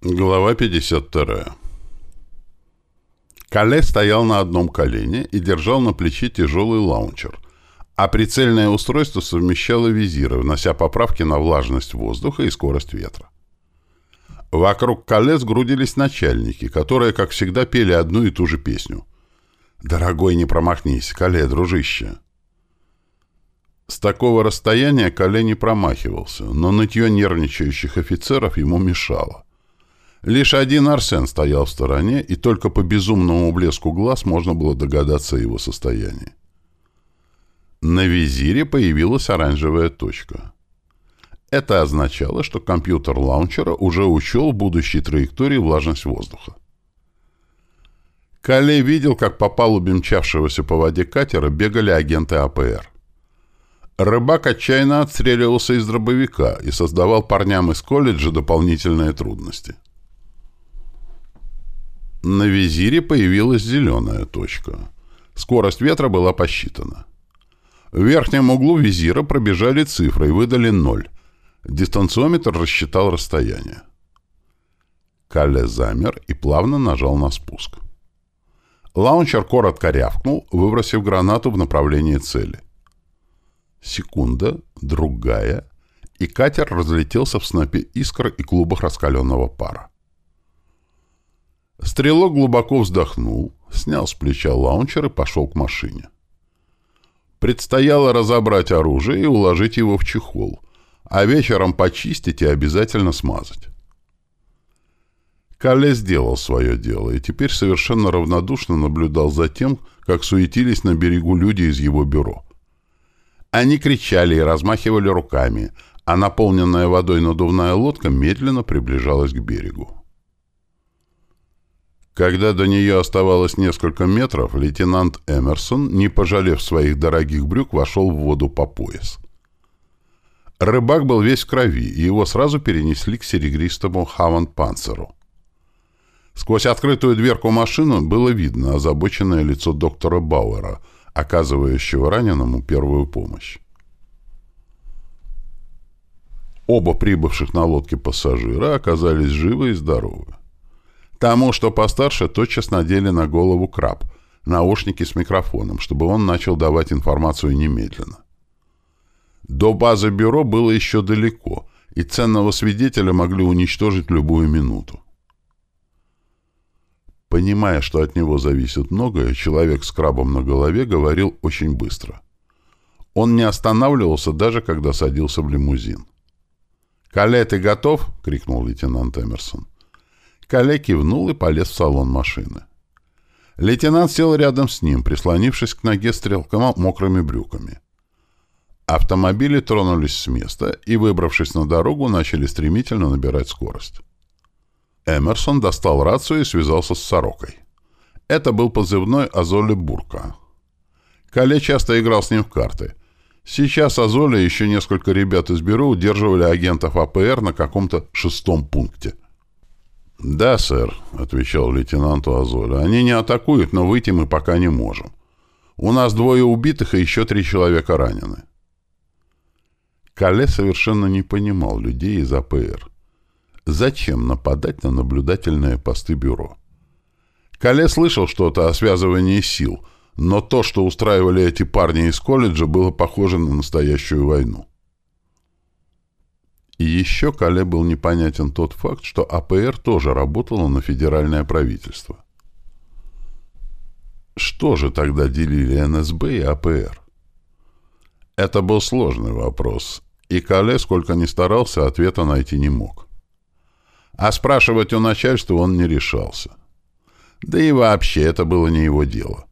Глава 52. Кале стоял на одном колене и держал на плече тяжелый лаунчер, а прицельное устройство совмещало визиры, внося поправки на влажность воздуха и скорость ветра. Вокруг Кале сгрудились начальники, которые, как всегда, пели одну и ту же песню. «Дорогой, не промахнись, Кале, дружище!» С такого расстояния Кале не промахивался, но нытье нервничающих офицеров ему мешало. Лишь один Арсен стоял в стороне, и только по безумному блеску глаз можно было догадаться о его состоянии. На визире появилась оранжевая точка. Это означало, что компьютер лаунчера уже учел в будущей траектории влажность воздуха. Калле видел, как по палубе мчавшегося по воде катера бегали агенты АПР. Рыбак отчаянно отстреливался из дробовика и создавал парням из колледжа дополнительные трудности. На визире появилась зеленая точка. Скорость ветра была посчитана. В верхнем углу визира пробежали цифры и выдали ноль. Дистанциометр рассчитал расстояние. Калле замер и плавно нажал на спуск. Лаунчер коротко рявкнул, выбросив гранату в направлении цели. Секунда, другая, и катер разлетелся в снопе искр и клубах раскаленного пара. Стрелок глубоко вздохнул, снял с плеча лаунчер и пошел к машине. Предстояло разобрать оружие и уложить его в чехол, а вечером почистить и обязательно смазать. Калле сделал свое дело и теперь совершенно равнодушно наблюдал за тем, как суетились на берегу люди из его бюро. Они кричали и размахивали руками, а наполненная водой надувная лодка медленно приближалась к берегу. Когда до нее оставалось несколько метров, лейтенант Эмерсон, не пожалев своих дорогих брюк, вошел в воду по пояс. Рыбак был весь в крови, и его сразу перенесли к серебристому Хаван-панцеру. Сквозь открытую дверку машины было видно озабоченное лицо доктора Бауэра, оказывающего раненому первую помощь. Оба прибывших на лодке пассажира оказались живы и здоровы. Тому, что постарше, тотчас надели на голову краб, наушники с микрофоном, чтобы он начал давать информацию немедленно. До базы бюро было еще далеко, и ценного свидетеля могли уничтожить любую минуту. Понимая, что от него зависит многое, человек с крабом на голове говорил очень быстро. Он не останавливался, даже когда садился в лимузин. «Кале, ты готов?» — крикнул лейтенант Эмерсон. Кале кивнул и полез в салон машины. Лейтенант сел рядом с ним, прислонившись к ноге стрелка мокрыми брюками. Автомобили тронулись с места и, выбравшись на дорогу, начали стремительно набирать скорость. Эмерсон достал рацию и связался с Сорокой. Это был позывной Азоли Бурка. Кале часто играл с ним в карты. Сейчас Азоли и еще несколько ребят из бюро удерживали агентов АПР на каком-то шестом пункте — «Да, сэр», — отвечал лейтенанту Азоля. «Они не атакуют, но выйти мы пока не можем. У нас двое убитых и еще три человека ранены». Кале совершенно не понимал людей из АПР. Зачем нападать на наблюдательные посты бюро? Кале слышал что-то о связывании сил, но то, что устраивали эти парни из колледжа, было похоже на настоящую войну. Еще Кале был непонятен тот факт, что АПР тоже работала на федеральное правительство. Что же тогда делили НСБ и АПР? Это был сложный вопрос, и Кале, сколько ни старался, ответа найти не мог. А спрашивать у начальства он не решался. Да и вообще это было не его дело.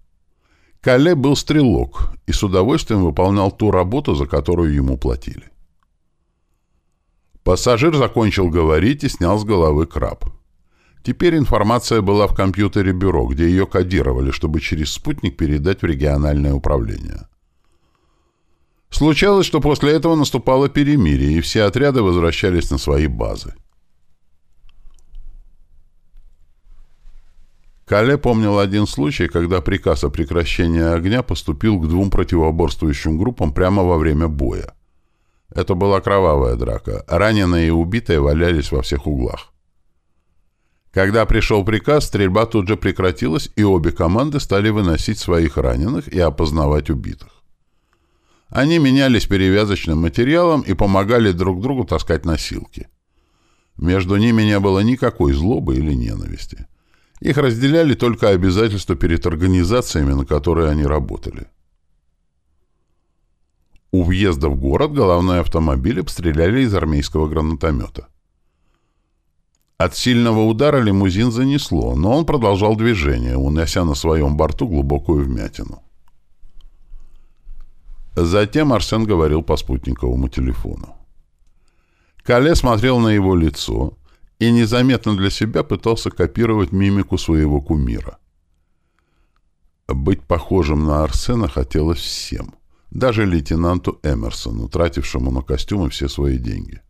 Кале был стрелок и с удовольствием выполнял ту работу, за которую ему платили. Пассажир закончил говорить и снял с головы краб. Теперь информация была в компьютере бюро, где ее кодировали, чтобы через спутник передать в региональное управление. Случалось, что после этого наступало перемирие, и все отряды возвращались на свои базы. Кале помнил один случай, когда приказ о прекращении огня поступил к двум противоборствующим группам прямо во время боя. Это была кровавая драка. Раненые и убитые валялись во всех углах. Когда пришел приказ, стрельба тут же прекратилась, и обе команды стали выносить своих раненых и опознавать убитых. Они менялись перевязочным материалом и помогали друг другу таскать носилки. Между ними не было никакой злобы или ненависти. Их разделяли только обязательства перед организациями, на которые они работали. У въезда в город головной автомобиль обстреляли из армейского гранатомета. От сильного удара лимузин занесло, но он продолжал движение, унося на своем борту глубокую вмятину. Затем Арсен говорил по спутниковому телефону. Кале смотрел на его лицо и незаметно для себя пытался копировать мимику своего кумира. Быть похожим на Арсена хотелось всем, даже лейтенанту Эмерсону, тратившему на костюмы все свои деньги.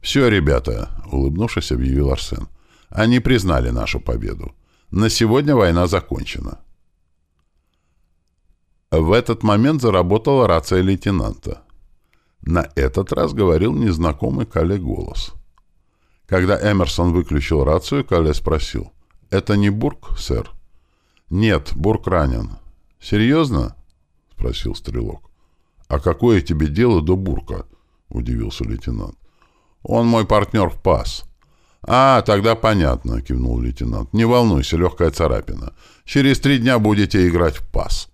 «Все, ребята», — улыбнувшись, объявил Арсен, — «они признали нашу победу. На сегодня война закончена». В этот момент заработала рация лейтенанта. На этот раз говорил незнакомый Кале голос. Когда Эмерсон выключил рацию, Кале спросил. «Это не Бург, сэр?» «Нет, Бург ранен». «Серьезно?» — спросил стрелок. «А какое тебе дело до Бурка?» — удивился лейтенант. «Он мой партнер в ПАС». «А, тогда понятно», — кивнул лейтенант. «Не волнуйся, легкая царапина. Через три дня будете играть в ПАС».